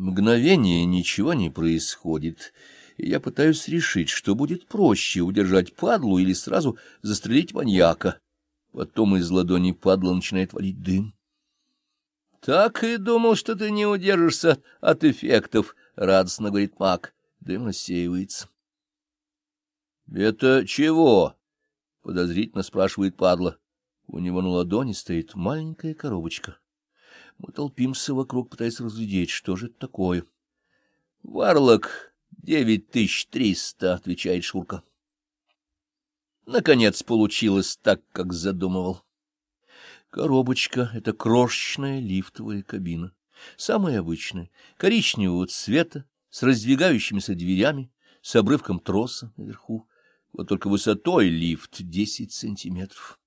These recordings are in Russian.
Мгновение ничего не происходит, и я пытаюсь решить, что будет проще — удержать падлу или сразу застрелить маньяка. Потом из ладони падла начинает валить дым. — Так и думал, что ты не удержишься от эффектов, — радостно говорит маг. Дым рассеивается. — Это чего? — подозрительно спрашивает падла. У него на ладони стоит маленькая коробочка. Мы толпимся вокруг, пытаясь разглядеть, что же это такое. — Варлок девять тысяч триста, — отвечает Шурка. Наконец получилось так, как задумывал. Коробочка — это крошечная лифтовая кабина, самая обычная, коричневого цвета, с раздвигающимися дверями, с обрывком троса наверху. Вот только высотой лифт десять сантиметров.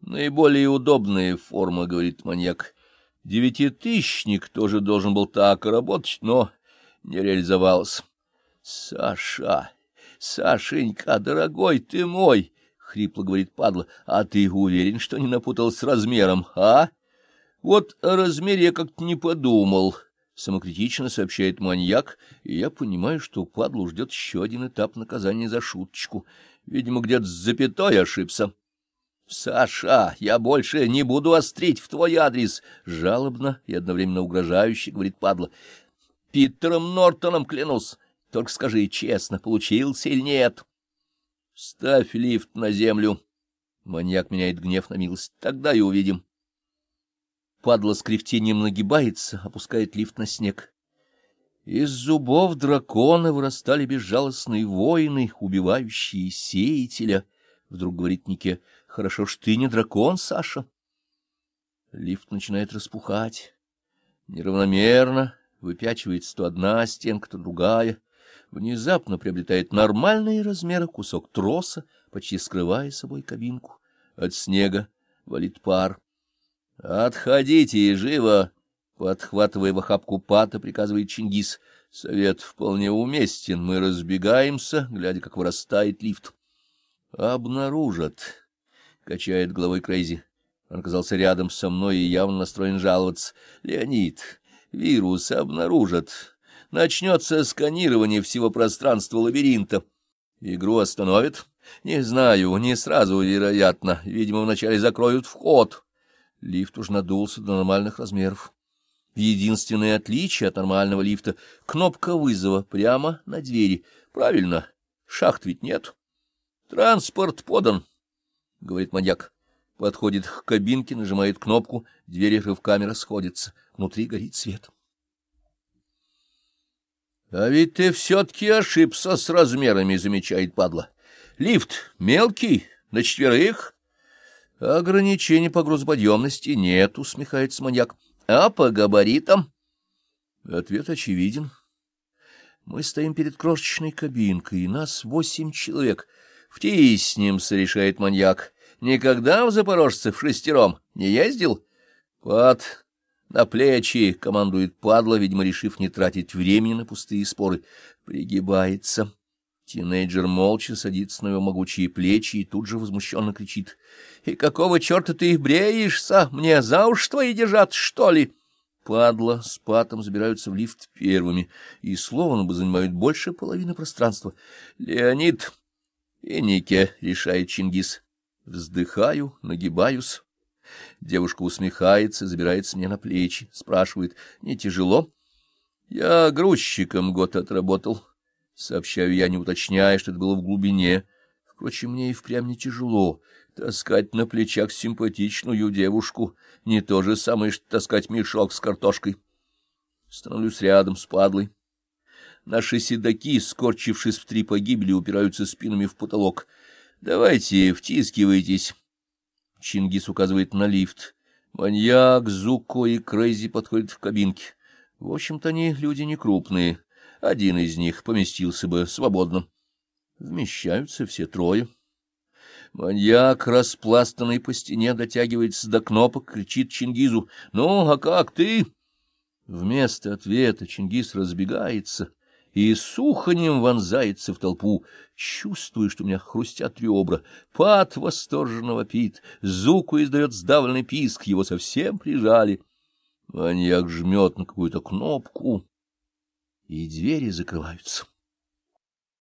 Наиболее удобная форма, — говорит маньяк. Девятитысячник тоже должен был так работать, но не реализовался. — Саша, Сашенька, дорогой ты мой! — хрипло говорит падла. — А ты уверен, что не напутал с размером, а? — Вот о размере я как-то не подумал, — самокритично сообщает маньяк, и я понимаю, что падлу ждет еще один этап наказания за шуточку. Видимо, где-то с запятой ошибся. Саша, я больше не буду острить в твой адрес, жалобно и одновременно угрожающе говорит падла. Питером Нортоном клянусь. Только скажи честно, получился или нет? Ставь лифт на землю. Маньяк меняет гнев на милость. Тогда и увидим. Падла с кряхтением нагибается, опускает лифт на снег. Из зубов дракона вырастали безжалостные воины, убивающие сеятеля. Вдруг говорит Нике, — хорошо ж ты не дракон, Саша. Лифт начинает распухать. Неравномерно выпячивается то одна стенка, то другая. Внезапно приобретает нормальные размеры кусок троса, почти скрывая собой кабинку. От снега валит пар. — Отходите, живо! — подхватывая в охапку пата, приказывает Чингис. Совет вполне уместен. Мы разбегаемся, глядя, как вырастает лифт. Обнаружат. Качает головой Крейзи. Он оказался рядом со мной и явно настроен жаловаться. Леонид, вирус обнаружат. Начнется сканирование всего пространства лабиринта. Игру остановят? Не знаю, не сразу, вероятно. Видимо, вначале закроют вход. Лифт уж надулся до нормальных размеров. Единственное отличие от нормального лифта — кнопка вызова прямо на двери. Правильно, шахт ведь нет. Транспорт подан, — говорит маньяк. Подходит к кабинке, нажимает кнопку, двери рывками расходятся. Внутри горит свет. — А ведь ты все-таки ошибся с размерами, — замечает падла. — Лифт мелкий, на четверых? — Ограничений по грузоподъемности нет, — усмехается маньяк. — А по габаритам? Ответ очевиден. Мы стоим перед крошечной кабинкой, и нас восемь человек — Втиснемся, решает маньяк. Никогда в Запорожце в шестером не ездил? Вот, на плечи, командует падла, видимо, решив не тратить времени на пустые споры. Пригибается. Тинейджер молча садится на его могучие плечи и тут же возмущенно кричит. — И какого черта ты бреешься? Мне за уж твои держат, что ли? Падла с патом забираются в лифт первыми, и словно бы занимают больше половины пространства. — Леонид... — И Нике, — решает Чингис. Вздыхаю, нагибаюсь. Девушка усмехается, забирается мне на плечи, спрашивает, не тяжело? Я грузчиком год отработал. Сообщаю я, не уточняя, что это было в глубине. Впрочем, мне и впрямь не тяжело. Таскать на плечах симпатичную девушку — не то же самое, что таскать мешок с картошкой. Становлюсь рядом с падлой. Наши седаки, скорчившись в три погибели, упираются спинами в потолок. Давайте, втискивайтесь. Чингис указывает на лифт. Маньяк, Зуко и Крейзи подходят в кабинке. В общем-то, они люди не крупные. Один из них поместился бы свободно. Вмещаются все трое. Маньяк, распластанный по стене, дотягивается до кнопок, кричит Чингизу. — Ну, а как ты? Вместо ответа Чингис разбегается и суханем вонзается в толпу. Чувствую, что у меня хрустят ребра. Пат восторженно вопит, Зуку издает сдавленный писк, его совсем прижали. Маньяк жмет на какую-то кнопку, и двери закрываются.